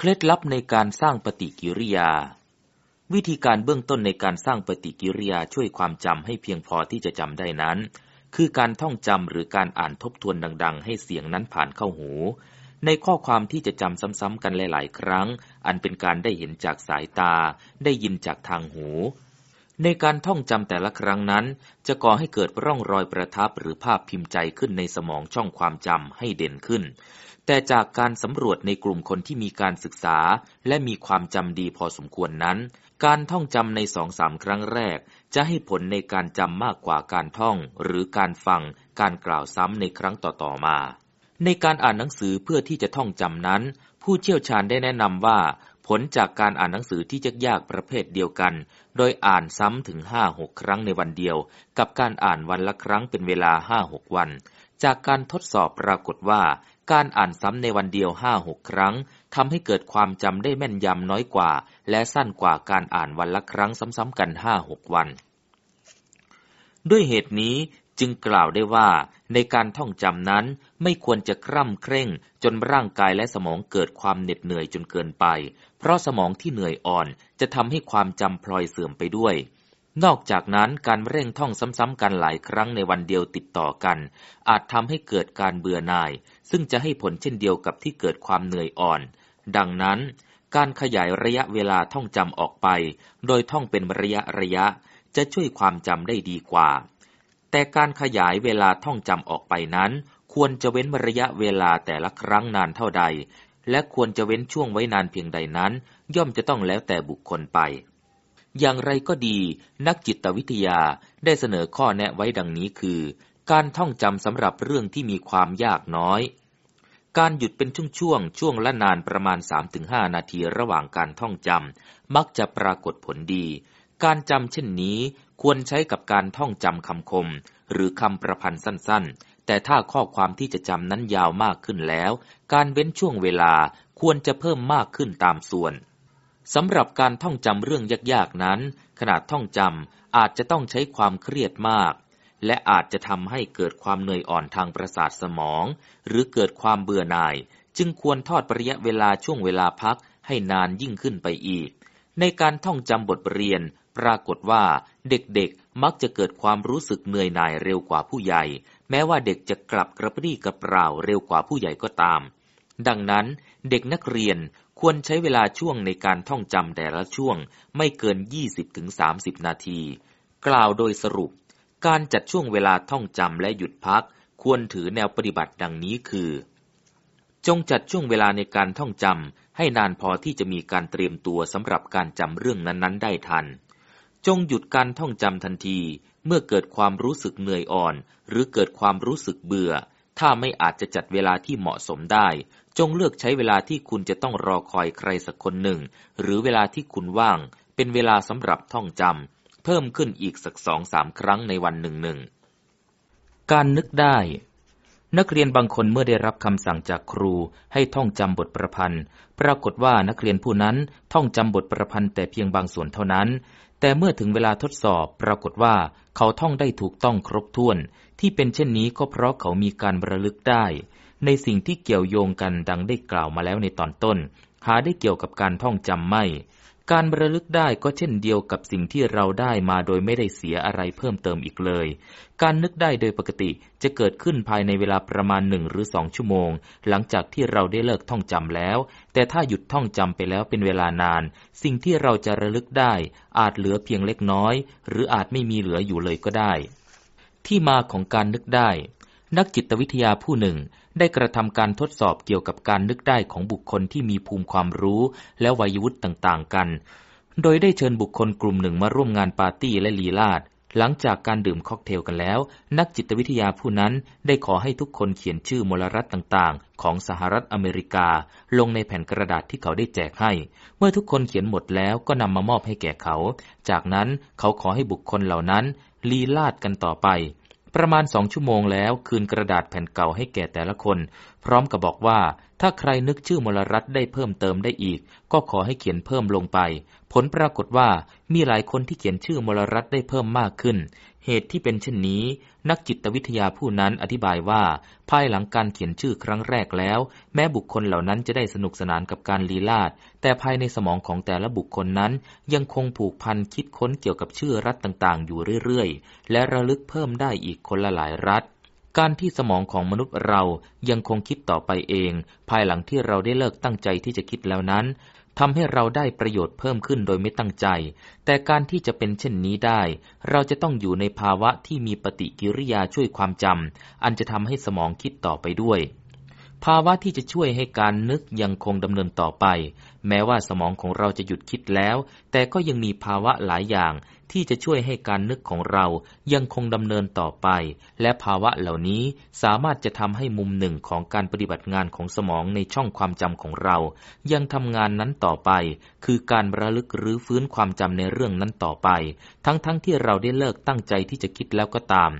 เคล็ดลับในการสร้างปฏิกิริยา วิธีการเบื้องต้นในการสร้างปฏิกิริยาช่วยความจำให้เพียงพอที่จะจำได้นั้น คือการท่องจำหรือการอ่านทบทวนดัง ๆ ให้เสียงนั้นผ่านเข้าหู ในข้อความที่จะจำซ้ำๆกันหลาย ๆ ครั้ง อันเป็นการได้เห็นจากสายตา ได้ยินจากทางหู ในการท่องจำแต่ละครั้งนั้น จะก่อให้เกิดร่องรอยประทับหรือภาพพิมพ์ใจขึ้นในสมองช่องความจำให้เด่นขึ้น แต่จากการสำรวจในกลุ่มคนที่มีการศึกษา และมีความจำดีพอสมควรนั้น การท่องจำในสองสามครั้งแรก จะให้ผลในการจำมากกว่าการท่อง หรือการฟัง การกล่าวซ้ำในครั้งต่อๆมา ในการอ่านหนังสือเพื่อที่จะท่องจำนั้น ผู้เชี่ยวชาญได้แนะนำว่า ผลจากการอ่านหนังสือที่ยากๆประเภทเดียวกัน โดยอ่านซ้ำถึงห้าหกครั้งในวันเดียว กับการอ่านวันละครั้งเป็นเวลาห้าหกวันจากการทดสอบปรากฏว่า การอ่านซ้ำในวันเดียวห้าหกครั้งทำให้เกิดความจำได้แม่นยำน้อยกว่า และสั้นกว่าการอ่านวันละครั้งซ้ำๆกันห้าหกวัน ด้วยเหตุนี้จึงกล่าวได้ว่าในการท่องจำนั้นไม่ควรจะคร่ำเคร่ง จนร่างกายและสมองเกิดความเหน็ดเหนื่อยจนเกินไป เพราะสมองที่เหนื่อยอ่อนจะทำให้ความจำพลอยเสื่อมไปด้วย นอกจากนั้นการเร่งท่องซ้ำๆกันหลายครั้งในวันเดียวติดต่อกัน อาจทำให้เกิดการเบื่อหน่าย ซึ่งจะให้ผลเช่นเดียวกับที่เกิดความเหนื่อยอ่อน ดังนั้น การขยายระยะเวลาท่องจำออกไป โดยท่องเป็นระยะระยะ จะช่วยความจำได้ดีกว่า แต่การขยายเวลาท่องจำออกไปนั้น ควรจะเว้นระยะเวลาแต่ละครั้งนานเท่าใด และควรจะเว้นช่วงไว้นานเพียงใดนั้น ย่อมจะต้องแล้วแต่บุคคลไป อย่างไรก็ดี นักจิตวิทยาได้เสนอข้อแนะไว้ดังนี้คือ การท่องจำสำหรับเรื่องที่มีความยากน้อย การหยุดเป็นช่วงๆ ช่วงละนานประมาณ 3-5 นาทีระหว่างการท่องจำมักจะปรากฏผลดี การจำเช่นนี้ควรใช้กับการท่องจำคำคม หรือคำประพันธ์สั้นๆ แต่ถ้าข้อความที่จะจำนั้นยาวมากขึ้นแล้ว การเว้นช่วงเวลาควรจะเพิ่มมากขึ้นตามส่วน สำหรับการท่องจำเรื่องยากๆนั้น ขนาดท่องจำอาจจะต้องใช้ความเครียดมาก และอาจจะทำให้เกิดความเหนื่อยอ่อนทางประสาทสมอง หรือเกิดความเบื่อหน่าย จึงควรทอดระยะเวลาช่วงเวลาพักให้นานยิ่งขึ้นไปอีก ในการท่องจำบทเรียน ปรากฏว่าเด็กๆมักจะเกิดความรู้สึกเหนื่อยหน่ายเร็วกว่าผู้ใหญ่ แม้ว่าเด็กจะกลับกระปรี้กระเปร่าเร็วกว่าผู้ใหญ่ก็ตาม ดังนั้นเด็กนักเรียน ควรใช้เวลาช่วงในการท่องจำแต่ละช่วงไม่เกิน 20-30 นาที กล่าวโดยสรุป การจัดช่วงเวลาท่องจำและหยุดพัก ควรถือแนวปฏิบัติดังนี้คือ จงจัดช่วงเวลาในการท่องจำให้นานพอที่จะมีการเตรียมตัวสำหรับการจำเรื่องนั้นๆ ได้ทัน จงหยุดการท่องจำทันที เมื่อเกิดความรู้สึกเหนื่อยอ่อน หรือเกิดความรู้สึกเบื่อ ถ้าไม่อาจจะจัดเวลาที่เหมาะสมได้ จงเลือกใช้เวลาที่คุณจะต้องรอคอยใครสักคนหนึ่ง หรือเวลาที่คุณว่าง เป็นเวลาสำหรับท่องจำเพิ่มขึ้นอีกสักสองสามครั้งในวันหนึ่งหนึ่งการนึกได้ นักเรียนบางคนเมื่อได้รับคำสั่งจากครูให้ท่องจำบทประพันธ์ ปรากฏว่านักเรียนผู้นั้นท่องจำบทประพันธ์แต่เพียงบางส่วนเท่านั้น แต่เมื่อถึงเวลาทดสอบปรากฏว่าเขาท่องได้ถูกต้องครบถ้วน ที่เป็นเช่นนี้ก็เพราะเขามีการระลึกได้ ในสิ่งที่เกี่ยวโยงกันดังได้กล่าวมาแล้วในตอนต้น หาได้เกี่ยวกับการท่องจำไม่ การระลึกได้ก็เช่นเดียวกับสิ่งที่เราได้มาโดยไม่ได้เสียอะไรเพิ่มเติมอีกเลย การนึกได้โดยปกติจะเกิดขึ้นภายในเวลาประมาณหนึ่งหรือสองชั่วโมง หลังจากที่เราได้เลิกท่องจำแล้ว แต่ถ้าหยุดท่องจำไปแล้วเป็นเวลานาน สิ่งที่เราจะระลึกได้ อาจเหลือเพียงเล็กน้อย หรืออาจไม่มีเหลืออยู่เลยก็ได้ ที่มาของการนึกได้ นักจิตวิทยาผู้หนึ่งได้กระทำการทดสอบเกี่ยวกับการนึกได้ของบุคคลที่มีภูมิความรู้และวัยวุฒิต่างๆกัน โดยได้เชิญบุคคลกลุ่มหนึ่งมาร่วมงานปาร์ตี้และลีลาด หลังจากการดื่มค็อกเทลกันแล้ว นักจิตวิทยาผู้นั้นได้ขอให้ทุกคนเขียนชื่อมลรัฐต่างๆ ของสหรัฐอเมริกา ลงในแผ่นกระดาษที่เขาได้แจกให้ เมื่อทุกคนเขียนหมดแล้วก็นำมามอบให้แก่เขา จากนั้นเขาขอให้บุคคลเหล่านั้นลีลาดกันต่อไป ประมาณสองชั่วโมงแล้วคืนกระดาษแผ่นเก่าให้แก่แต่ละคน พร้อมกับบอกว่า ถ้าใครนึกชื่อมลรัฐได้เพิ่มเติมได้อีก ก็ขอให้เขียนเพิ่มลงไป ผลปรากฏว่ามีหลายคนที่เขียนชื่อมลรัฐได้เพิ่มมากขึ้น เหตุที่เป็นเช่นนี้ นักจิตวิทยาผู้นั้นอธิบายว่า ภายหลังการเขียนชื่อครั้งแรกแล้ว แม้บุคคลเหล่านั้นจะได้สนุกสนานกับการลีลาด แต่ภายในสมองของแต่ละบุคคลนั้น ยังคงผูกพันคิดค้นเกี่ยวกับชื่อรัฐต่างๆ อยู่เรื่อยๆ และระลึกเพิ่มได้อีกคนละหลายรัฐการที่สมองของมนุษย์เรายังคงคิดต่อไปเอง ภายหลังที่เราได้เลิกตั้งใจที่จะคิดแล้วนั้น ทำให้เราได้ประโยชน์เพิ่มขึ้นโดยไม่ตั้งใจ แต่การที่จะเป็นเช่นนี้ได้ เราจะต้องอยู่ในภาวะที่มีปฏิกิริยาช่วยความจำอันจะทำให้สมองคิดต่อไปด้วย ภาวะที่จะช่วยให้การนึกยังคงดำเนินต่อไป แม้ว่าสมองของเราจะหยุดคิดแล้ว แต่ก็ยังมีภาวะหลายอย่างที่จะช่วยให้การนึกของเรายังคงดำเนินต่อไป และภาวะเหล่านี้สามารถจะทำให้มุมหนึ่งของการปฏิบัติงานของสมองในช่องความจำของเรา ยังทำงานนั้นต่อไป คือการระลึกหรือฟื้นความจำในเรื่องนั้นต่อไป ทั้งๆทที่เราได้เลิกตั้งใจที่จะคิดแล้วก็ตาม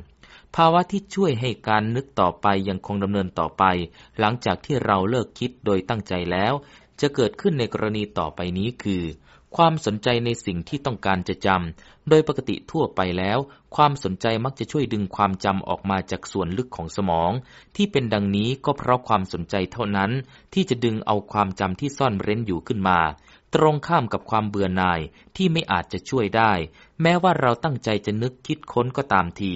ภาวะที่ช่วยให้การนึกต่อไปยังคงดำเนินต่อไป หลังจากที่เราเลิกคิดโดยตั้งใจแล้ว จะเกิดขึ้นในกรณีต่อไปนี้คือ ความสนใจในสิ่งที่ต้องการจะจำ โดยปกติทั่วไปแล้ว ความสนใจมักจะช่วยดึงความจำออกมาจากส่วนลึกของสมอง ที่เป็นดังนี้ก็เพราะความสนใจเท่านั้น ที่จะดึงเอาความจำที่ซ่อนเร้นอยู่ขึ้นมาตรงข้ามกับความเบื่อหน่ายที่ไม่อาจจะช่วยได้ แม้ว่าเราตั้งใจจะนึกคิดค้นก็ตามที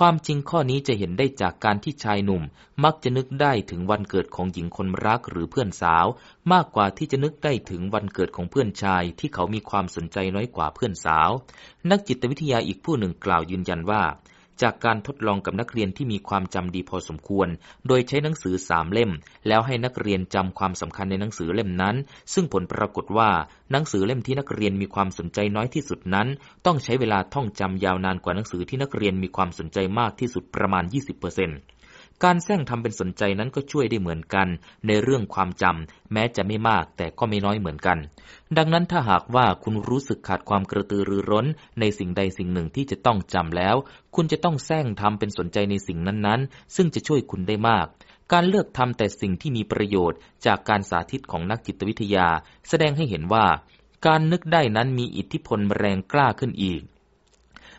ความจริงข้อนี้จะเห็นได้จากการที่ชายหนุ่ม มักจะนึกได้ถึงวันเกิดของหญิงคนรักหรือเพื่อนสาว มากกว่าที่จะนึกได้ถึงวันเกิดของเพื่อนชายที่เขามีความสนใจน้อยกว่าเพื่อนสาว นักจิตวิทยาอีกผู้หนึ่งกล่าวยืนยันว่า จากการทดลองกับนักเรียนที่มีความจำดีพอสมควร โดยใช้หนังสือสามเล่ม แล้วให้นักเรียนจำความสำคัญในหนังสือเล่มนั้น ซึ่งผลปรากฏว่าหนังสือเล่มที่นักเรียนมีความสนใจน้อยที่สุดนั้น ต้องใช้เวลาท่องจำยาวนานกว่าหนังสือที่นักเรียนมีความสนใจมากที่สุดประมาณ 20%เปอร์เซ็นต์ การแซงทำเป็นสนใจนั้นก็ช่วยได้เหมือนกัน ในเรื่องความจำแม้จะไม่มากแต่ก็ไม่น้อยเหมือนกัน ดังนั้นถ้าหากว่าคุณรู้สึกขาดความกระตือรือร้น ในสิ่งใดสิ่งหนึ่งที่จะต้องจำแล้ว คุณจะต้องแซงทำเป็นสนใจในสิ่งนั้นๆ ซึ่งจะช่วยคุณได้มากการเลือกทำแต่สิ่งที่มีประโยชน์จากการสาธิตของนักจิตวิทยา แสดงให้เห็นว่า การนึกได้นั้นมีอิทธิพลแรงกล้าขึ้นอีก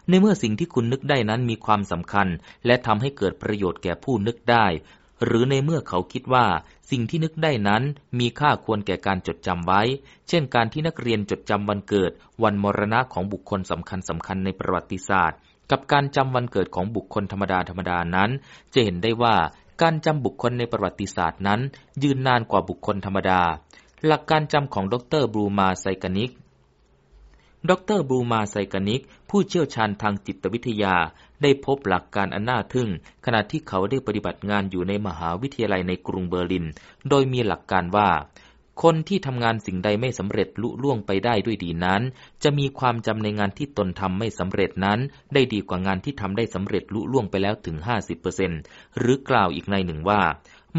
ในเมื่อสิ่งที่คุณนึกได้นั้นมีความสำคัญ และทำให้เกิดประโยชน์แก่ผู้นึกได้ หรือในเมื่อเขาคิดว่า สิ่งที่นึกได้นั้นมีค่าควรแก่การจดจำไว้ เช่นการที่นักเรียนจดจำวันเกิด วันมรณะของบุคคลสำคัญสำคัญในประวัติศาสตร์ กับการจำวันเกิดของบุคคลธรรมดาธรรมดานั้น จะเห็นได้ว่าการจำบุคคลในประวัติศาสตร์นั้น ยืนนานกว่าบุคคลธรรมดา หลักการจำของดรบรูมาไซกานิก ดรบูมาไซกานิก ผู้เชี่ยวชาญทางจิตวิทยา ได้พบหลักการอันน่าทึ่ง ขณะที่เขาได้ปฏิบัติงานอยู่ในมหาวิทยาลัยในกรุงเบอร์ลิน โดยมีหลักการว่า คนที่ทำงานสิ่งใดไม่สำเร็จลุล่วงไปได้ด้วยดีนั้น จะมีความจำในงานที่ตนทำไม่สำเร็จนั้น ได้ดีกว่างานที่ทำได้สำเร็จลุล่วงไปแล้วถึง 50%หรือกล่าวอีกในหนึ่งว่า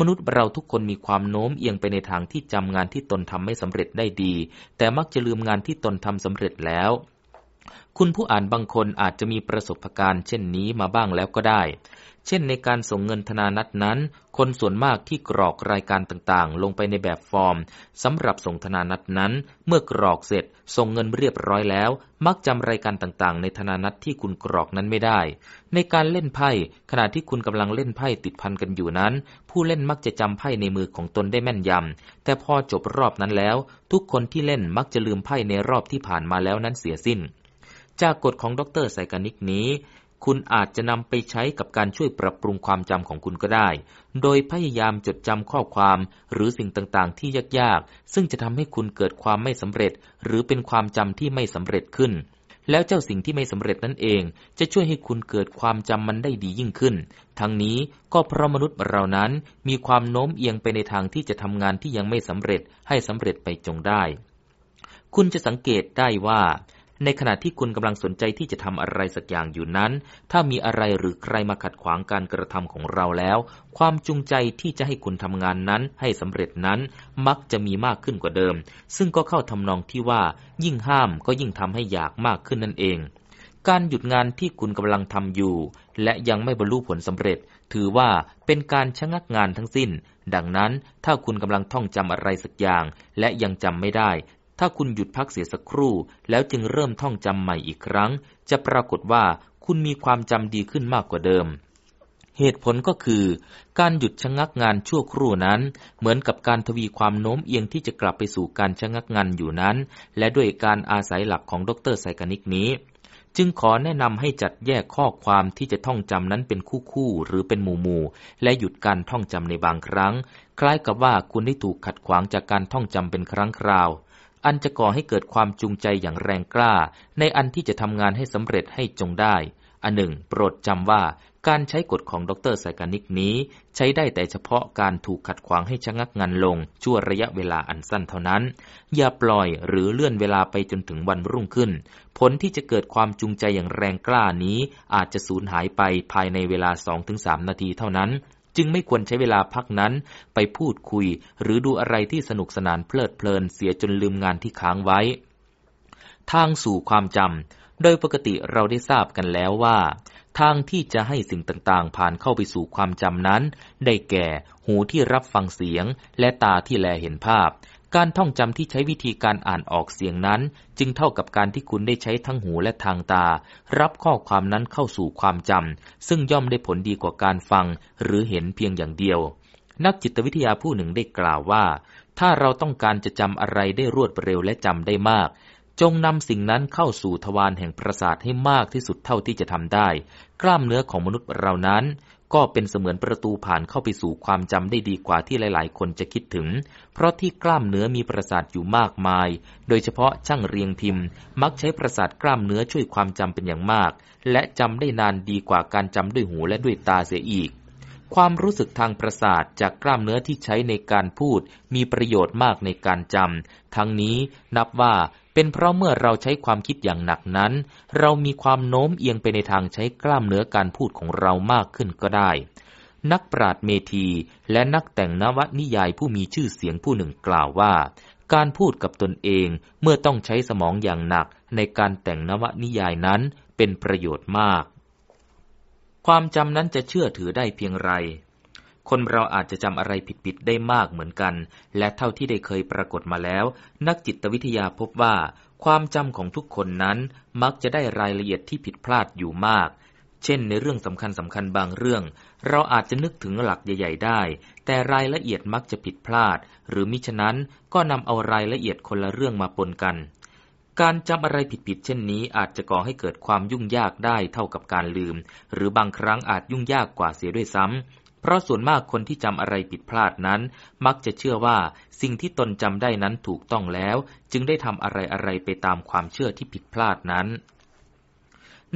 มนุษย์เราทุกคนมีความโน้มเอียงไปในทางที่จำงานที่ตนทำไม่สำเร็จได้ดี แต่มักจะลืมงานที่ตนทำสำเร็จแล้ว คุณผู้อ่านบางคนอาจจะมีประสบการณ์เช่นนี้มาบ้างแล้วก็ได้ เช่นในการส่งเงินธนานัตนั้น คนส่วนมากที่กรอกรายการต่างๆ ลงไปในแบบฟอร์มสำหรับส่งธนานัตนั้น เมื่อกรอกเสร็จ ส่งเงินเรียบร้อยแล้ว มักจำรายการต่างๆ ในธนานัตที่คุณกรอกนั้นไม่ได้ ในการเล่นไพ่ขณะที่คุณกำลังเล่นไพ่ติดพันกันอยู่นั้น ผู้เล่นมักจะจำไพ่ในมือของตนได้แม่นยำแต่พอจบรอบนั้นแล้ว ทุกคนที่เล่นมักจะลืมไพ่ในรอบที่ผ่านมาแล้วนั้นเสียสิ้น จากกฎของดรไซกานิกนี้ คุณอาจจะนำไปใช้กับการช่วยปรับปรุงความจำของคุณก็ได้ โดยพยายามจดจำข้อความหรือสิ่งต่างๆ ที่ยากๆ ซึ่งจะทำให้คุณเกิดความไม่สำเร็จ หรือเป็นความจำที่ไม่สำเร็จขึ้นแล้วเจ้าสิ่งที่ไม่สำเร็จนั่นเอง จะช่วยให้คุณเกิดความจำมันได้ดียิ่งขึ้น ทั้งนี้ก็เพราะมนุษย์เรานั้นมีความโน้มเอียงไปในทางที่จะทำงานที่ยังไม่สำเร็จให้สำเร็จไปจงได้ คุณจะสังเกตได้ว่า ในขณะที่คุณกำลังสนใจที่จะทำอะไรสักอย่างอยู่นั้น ถ้ามีอะไรหรือใครมาขัดขวางการกระทำของเราแล้ว ความจูงใจที่จะให้คุณทำงานนั้นให้สำเร็จนั้น มักจะมีมากขึ้นกว่าเดิม ซึ่งก็เข้าทำนองที่ว่า ยิ่งห้ามก็ยิ่งทำให้อยากมากขึ้นนั่นเอง การหยุดงานที่คุณกำลังทำอยู่ และยังไม่บรรลุผลสำเร็จ ถือว่าเป็นการชะงักงานทั้งสิ้นดังนั้นถ้าคุณกำลังท่องจำอะไรสักอย่าง และยังจำไม่ได้ ถ้าคุณหยุดพักเสียสักครู่ แล้วจึงเริ่มท่องจำใหม่อีกครั้ง จะปรากฏว่าคุณมีความจำดีขึ้นมากกว่าเดิม เหตุผลก็คือ การหยุดชะงักงานชั่วครู่นั้น เหมือนกับการทวีความโน้มเอียงที่จะกลับไปสู่การชะงักงานอยู่นั้น และด้วยการอาศัยหลักของดรไซกานิกนี้จึงขอแนะนำให้จัดแยกข้อความที่จะท่องจำนั้นเป็นคู่คู่หรือเป็นหมู่หมู่และหยุดการท่องจำในบางครั้ง คล้ายกับว่าคุณได้ถูกขัดขวางจากการท่องจำเป็นครั้งคราว อันจะก่อให้เกิดความจูงใจอย่างแรงกล้า ในอันที่จะทำงานให้สำเร็จให้จงได้ อันหนึ่ง โปรดจำว่าการใช้กฎของดรไซกานิกนี้ ใช้ได้แต่เฉพาะการถูกขัดขวางให้ชะงักงันลง ชั่วระยะเวลาอันสั้นเท่านั้น อย่าปล่อยหรือเลื่อนเวลาไปจนถึงวันรุ่งขึ้น ผลที่จะเกิดความจูงใจอย่างแรงกล้านี้ อาจจะสูญหายไปภายในเวลา 2-3 นาทีเท่านั้น จึงไม่ควรใช้เวลาพักนั้น ไปพูดคุย หรือดูอะไรที่สนุกสนานเพลิดเพลินเสียจนลืมงานที่ค้างไว้ ทางสู่ความจำโดยปกติเราได้ทราบกันแล้วว่า ทางที่จะให้สิ่งต่างๆ ผ่านเข้าไปสู่ความจำนั้น ได้แก่ หูที่รับฟังเสียง และตาที่แลเห็นภาพ การท่องจำที่ใช้วิธีการอ่านออกเสียงนั้น จึงเท่ากับการที่คุณได้ใช้ทั้งหูและทางตา รับข้อความนั้นเข้าสู่ความจำซึ่งย่อมได้ผลดีกว่าการฟัง หรือเห็นเพียงอย่างเดียว นักจิตวิทยาผู้หนึ่งได้กล่าวว่า ถ้าเราต้องการจะจำอะไรได้รวดเร็วและจำได้มาก จงนำสิ่งนั้นเข้าสู่ทวารแห่งประสาทให้มากที่สุดเท่าที่จะทำได้ กล้ามเนื้อของมนุษย์เรานั้น ก็เป็นเสมือนประตูผ่านเข้าไปสู่ความจำได้ดีกว่าที่หลายๆ คนจะคิดถึง เพราะที่กล้ามเนื้อมีประสาทอยู่มากมาย โดยเฉพาะช่างเรียงพิมพ์ มักใช้ประสาทกล้ามเนื้อช่วยความจำเป็นอย่างมาก และจำได้นานดีกว่าการจำด้วยหูและด้วยตาเสียอีก ความรู้สึกทางประสาทจากกล้ามเนื้อที่ใช้ในการพูด มีประโยชน์มากในการจำทั้งนี้นับว่า เป็นเพราะเมื่อเราใช้ความคิดอย่างหนักนั้น เรามีความโน้มเอียงไปในทางใช้กล้ามเนื้อการพูดของเรามากขึ้นก็ได้ นักปราชญ์เมธีและนักแต่งนวนิยายผู้มีชื่อเสียงผู้หนึ่งกล่าวว่า การพูดกับตนเองเมื่อต้องใช้สมองอย่างหนักในการแต่งนวนิยายนั้นเป็นประโยชน์มาก ความจำนั้นจะเชื่อถือได้เพียงไร คนเราอาจจะจำอะไรผิดๆได้มากเหมือนกัน และเท่าที่ได้เคยปรากฏมาแล้ว นักจิตวิทยาพบว่า ความจำของทุกคนนั้นมักจะได้รายละเอียดที่ผิดพลาดอยู่มาก เช่น ในเรื่องสำคัญสำคัญบางเรื่อง เราอาจจะนึกถึงหลักใหญ่ๆได้ แต่รายละเอียดมักจะผิดพลาด หรือมิฉะนั้นก็นำเอารายละเอียดคนละเรื่องมาปนกันการจำอะไรผิดๆ เช่นนี้อาจจะก่อให้เกิดความยุ่งยากได้เท่ากับการลืม หรือบางครั้งอาจยุ่งยากกว่าเสียด้วยซ้ำ เพราะส่วนมากคนที่จำอะไรผิดพลาดนั้น มักจะเชื่อว่าสิ่งที่ตนจำได้นั้นถูกต้องแล้ว จึงได้ทำอะไรอะไรไปตามความเชื่อที่ผิดพลาดนั้น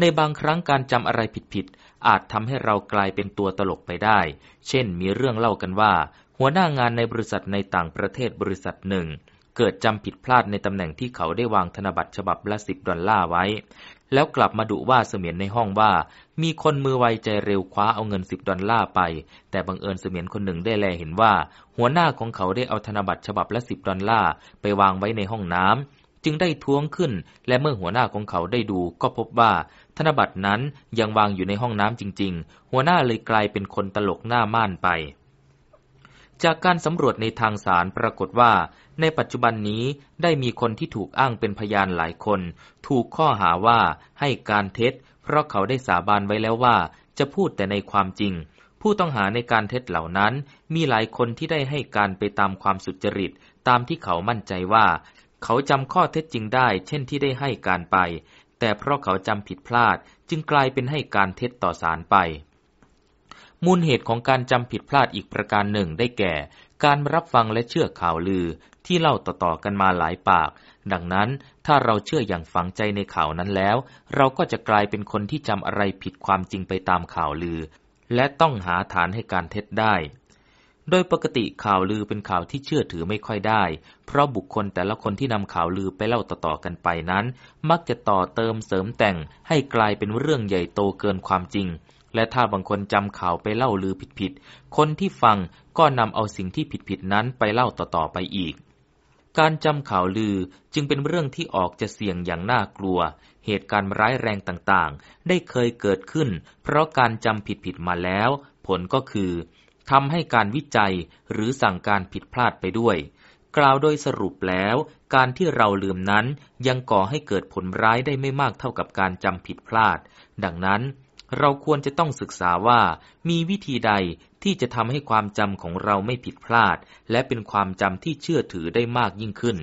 ในบางครั้งการจำอะไรผิดๆอาจทำให้เรากลายเป็นตัวตลกไปได้ เช่น มีเรื่องเล่ากันว่า หัวหน้างานในบริษัทในต่างประเทศบริษัทหนึ่งเกิดจำผิดพลาดในตำแหน่งที่เขาได้วางธนบัตรฉบับละสิบดอลลาร์ไว้ แล้วกลับมาดุว่าเสมียนในห้องว่า มีคนมือไวใจเร็วคว้าเอาเงินสิบดอลลาร์ไป แต่บังเอิญเสมียนคนหนึ่งได้แลเห็นว่า หัวหน้าของเขาได้เอาธนบัตรฉบับละสิบดอลลาร์ไปวางไว้ในห้องน้ำจึงได้ท้วงขึ้น และเมื่อหัวหน้าของเขาได้ดูก็พบว่า ธนบัตรนั้นยังวางอยู่ในห้องน้ำจริง ๆ หัวหน้าเลยกลายเป็นคนตลกหน้าม่านไป จากการสำรวจในทางสารปรากฏว่า ในปัจจุบันนี้ได้มีคนที่ถูกอ้างเป็นพยานหลายคน ถูกข้อหาว่าให้การเท็จ เพราะเขาได้สาบานไว้แล้วว่า จะพูดแต่ในความจริง ผู้ต้องหาในการเท็จเหล่านั้นมีหลายคนที่ได้ให้การไปตามความสุจริต ตามที่เขามั่นใจว่า เขาจำข้อเท็จจริงได้ เช่นที่ได้ให้การไป แต่เพราะเขาจำผิดพลาดจึงกลายเป็นให้การเท็จต่อศาลไป มูลเหตุของการจำผิดพลาดอีกประการหนึ่งได้แก่ การรับฟังและเชื่อข่าวลือที่เล่าต่อๆกันมาหลายปาก ดังนั้นถ้าเราเชื่ออย่างฝังใจในข่าวนั้นแล้ว เราก็จะกลายเป็นคนที่จำอะไรผิดความจริงไปตามข่าวลือ และต้องหาฐานให้การเท็จได้ โดยปกติข่าวลือเป็นข่าวที่เชื่อถือไม่ค่อยได้ เพราะบุคคลแต่ละคนที่นำข่าวลือไปเล่าต่อๆกันไปนั้น มักจะต่อเติมเสริมแต่งให้กลายเป็นเรื่องใหญ่โตเกินความจริง และถ้าบางคนจำข่าวไปเล่าลือผิดๆ คนที่ฟังก็นำเอาสิ่งที่ผิดๆนั้นไปเล่าต่อๆไปอีก การจำข่าวลือจึงเป็นเรื่องที่ออกจะเสี่ยงอย่างน่ากลัว เหตุการณ์ร้ายแรงต่างๆ ได้เคยเกิดขึ้น เพราะการจำผิดๆมาแล้ว ผลก็คือทำให้การวิจัยหรือสั่งการผิดพลาดไปด้วย กล่าวโดยสรุปแล้ว การที่เราลืมนั้นยังก่อให้เกิดผลร้ายได้ไม่มากเท่ากับการจำผิดพลาด ดังนั้น เราควรจะต้องศึกษาว่ามีวิธีใดที่จะทำให้ความจำของเราไม่ผิดพลาด และเป็นความจำที่เชื่อถือได้มากยิ่งขึ้น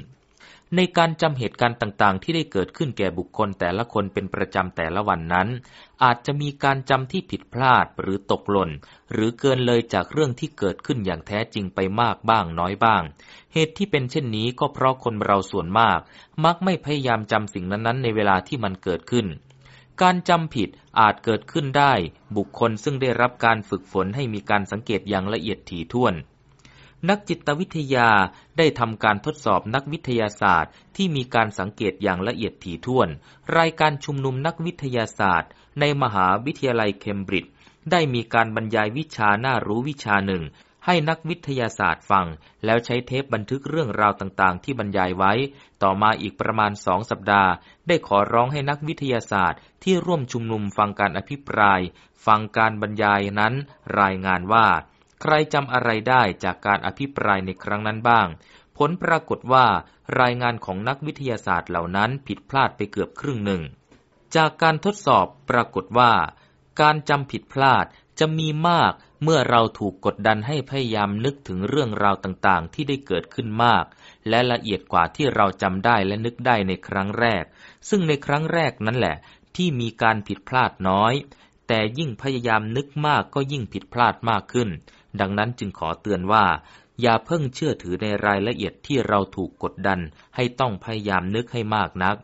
ในการจำเหตุการณ์ต่างๆ ที่ได้เกิดขึ้นแก่บุคคลแต่ละคนเป็นประจำแต่ละวันนั้น อาจจะมีการจำที่ผิดพลาดหรือตกหล่น หรือเกินเลยจากเรื่องที่เกิดขึ้นอย่างแท้จริงไปมากบ้างน้อยบ้าง เหตุที่เป็นเช่นนี้ก็เพราะคนเราส่วนมาก มักไม่พยายามจำสิ่งนั้นๆ ในเวลาที่มันเกิดขึ้น การจำผิดอาจเกิดขึ้นได้ บุคคลซึ่งได้รับการฝึกฝนให้มีการสังเกตอย่างละเอียดถี่ถ้วน นักจิตวิทยาได้ทำการทดสอบนักวิทยาศาสตร์ที่มีการสังเกตอย่างละเอียดถี่ถ้วน รายการชุมนุมนักวิทยาศาสตร์ ในมหาวิทยาลัยเคมบริดจ์ได้มีการบรรยายวิชาน่ารู้วิชาหนึ่ง ให้นักวิทยาศาสตร์ฟัง แล้วใช้เทปบันทึกเรื่องราวต่างๆ ที่บรรยายไว้ ต่อมาอีกประมาณสองสัปดาห์ ได้ขอร้องให้นักวิทยาศาสตร์ ที่ร่วมชุมนุมฟังการอภิปราย ฟังการบรรยายนั้น รายงานว่า ใครจำอะไรได้จากการอภิปรายในครั้งนั้นบ้าง ผลปรากฏว่ารายงานของนักวิทยาศาสตร์เหล่านั้นผิดพลาดไปเกือบครึ่งหนึ่ง จากการทดสอบปรากฏว่า การจำผิดพลาดจะมีมาก เมื่อเราถูกกดดันให้พยายามนึกถึงเรื่องราวต่างๆ ที่ได้เกิดขึ้นมาก และละเอียดกว่าที่เราจำได้และนึกได้ในครั้งแรก ซึ่งในครั้งแรกนั่นแหละ ที่มีการผิดพลาดน้อย แต่ยิ่งพยายามนึกมากก็ยิ่งผิดพลาดมากขึ้น ดังนั้นจึงขอเตือนว่า อย่าเพิ่งเชื่อถือในรายละเอียดที่เราถูกกดดัน ให้ต้องพยายามนึกให้มากนัก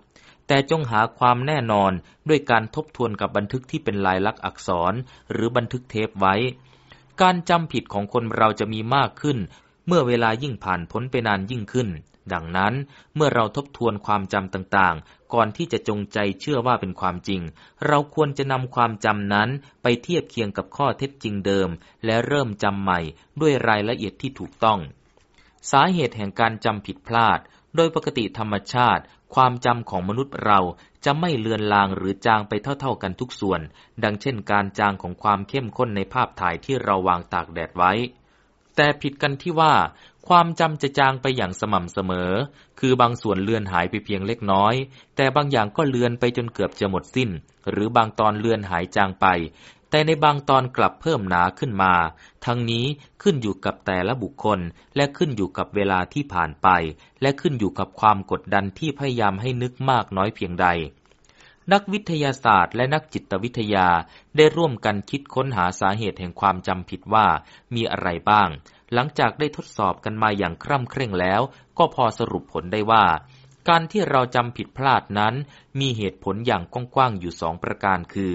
แต่จงหาความแน่นอนด้วยการทบทวนกับบันทึกที่เป็นลายลักษณ์อักษร หรือบันทึกเทปไว้ การจำผิดของคนเราจะมีมากขึ้น เมื่อเวลายิ่งผ่านพ้นไปนานยิ่งขึ้น ดังนั้นเมื่อเราทบทวนความจำต่างๆ ก่อนที่จะจงใจเชื่อว่าเป็นความจริง เราควรจะนำความจำนั้นไปเทียบเคียงกับข้อเท็จจริงเดิม และเริ่มจำใหม่ด้วยรายละเอียดที่ถูกต้อง สาเหตุแห่งการจำผิดพลาด โดยปกติธรรมชาติ ความจำของมนุษย์เรา จะไม่เลือนลางหรือจางไปเท่าๆกันทุกส่วน ดังเช่นการจางของความเข้มข้นในภาพถ่ายที่เราวางตากแดดไว้ แต่ผิดกันที่ว่า ความจำจะจางไปอย่างสม่ำเสมอ คือบางส่วนเลือนหายไปเพียงเล็กน้อย แต่บางอย่างก็เลือนไปจนเกือบจะหมดสิ้น หรือบางตอนเลือนหายจางไป แต่ในบางตอนกลับเพิ่มหนาขึ้นมา ทั้งนี้ขึ้นอยู่กับแต่ละบุคคล และขึ้นอยู่กับเวลาที่ผ่านไป และขึ้นอยู่กับความกดดันที่พยายามให้นึกมากน้อยเพียงใด นักวิทยาศาสตร์และนักจิตวิทยาได้ร่วมกันคิดค้นหาสาเหตุแห่งความจำผิดว่ามีอะไรบ้าง หลังจากได้ทดสอบกันมาอย่างคร่ำเคร่งแล้ว ก็พอสรุปผลได้ว่า การที่เราจำผิดพลาดนั้น มีเหตุผลอย่างกว้างๆอยู่สองประการคือ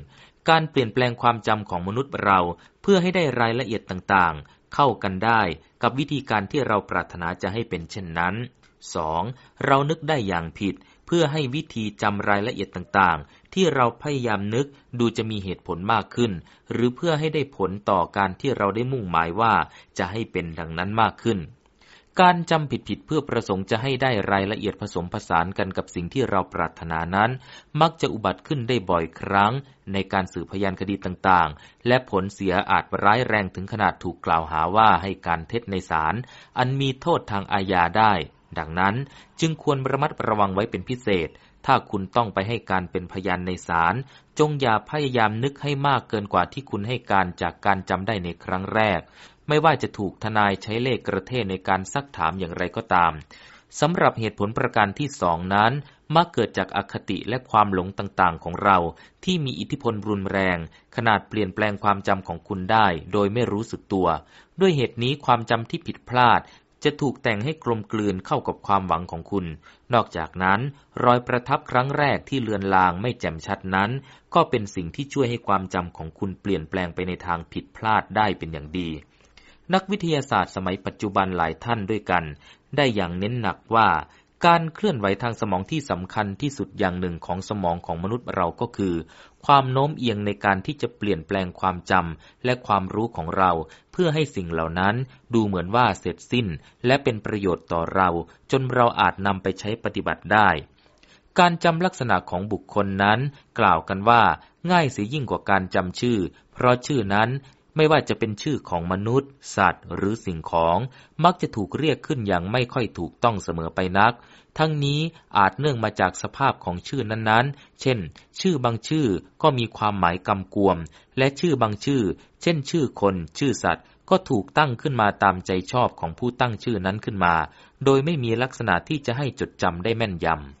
1. การเปลี่ยนแปลงความจำของมนุษย์เราเพื่อให้ได้รายละเอียดต่างๆ เข้ากันได้กับวิธีการที่เราปรารถนาจะให้เป็นเช่นนั้น 2. เรานึกได้อย่างผิด พื่อให้วิธีจำรายละเอียดต่างๆ ที่เราพยายามนึกดูจะมีเหตุผลมากขึ้น หรือเพื่อให้ได้ผลต่อการที่เราได้มุ่งหมายว่าจะให้เป็นดังนั้นมากขึ้น การจำผิดๆเพื่อประสงค์จะให้ได้รายละเอียดผสมผสานกันกับสิ่งที่เราปรารถนานั้น มักจะอุบัติขึ้นได้บ่อยครั้ง ในการสืบพยานคดีต่างๆ และผลเสียอาจร้ายแรงถึงขนาดถูกกล่าวหาว่าให้การเท็จในศาลอันมีโทษทางอาญาได้ ดังนั้นจึงควรระมัดระวังไว้เป็นพิเศษ ถ้าคุณต้องไปให้การเป็นพยานในศาล จงอย่าพยายามนึกให้มากเกินกว่าที่คุณให้การจากการจำได้ในครั้งแรก ไม่ว่าจะถูกทนายใช้เลขกระเทศในการซักถามอย่างไรก็ตามสำหรับเหตุผลประการที่สองนั้นมักเกิดจากอคติและความหลงต่างๆ ของเราที่มีอิทธิพลรุนแรง ขนาดเปลี่ยนแปลงความจำของคุณได้ โดยไม่รู้สึกตัว ด้วยเหตุนี้ความจำที่ผิดพลาด จะถูกแต่งให้กลมกลืนเข้ากับความหวังของคุณ นอกจากนั้น รอยประทับครั้งแรกที่เลือนลางไม่แจ่มชัดนั้น ก็เป็นสิ่งที่ช่วยให้ความจำของคุณเปลี่ยนแปลงไปในทางผิดพลาดได้เป็นอย่างดี นักวิทยาศาสตร์สมัยปัจจุบันหลายท่านด้วยกัน ได้อย่างเน้นหนักว่า การเคลื่อนไหวทางสมองที่สำคัญที่สุดอย่างหนึ่งของสมองของมนุษย์เราก็คือ ความโน้มเอียงในการที่จะเปลี่ยนแปลงความจำและความรู้ของเรา เพื่อให้สิ่งเหล่านั้นดูเหมือนว่าเสร็จสิ้น และเป็นประโยชน์ต่อเรา จนเราอาจนำไปใช้ปฏิบัติได้ การจำลักษณะของบุคคลนั้น กล่าวกันว่า ง่ายเสียยิ่งกว่าการจำชื่อ เพราะชื่อนั้น ไม่ว่าจะเป็นชื่อของมนุษย์ สัตว์ หรือสิ่งของ มักจะถูกเรียกขึ้นอย่างไม่ค่อยถูกต้องเสมอไปนัก ทั้งนี้อาจเนื่องมาจากสภาพของชื่อนั้นๆ เช่น ชื่อบางชื่อก็มีความหมายกำกวม และชื่อบางชื่อ เช่น ชื่อคน ชื่อสัตว์ ก็ถูกตั้งขึ้นมาตามใจชอบของผู้ตั้งชื่อนั้นขึ้นมา โดยไม่มีลักษณะที่จะให้จดจำได้แม่นยำ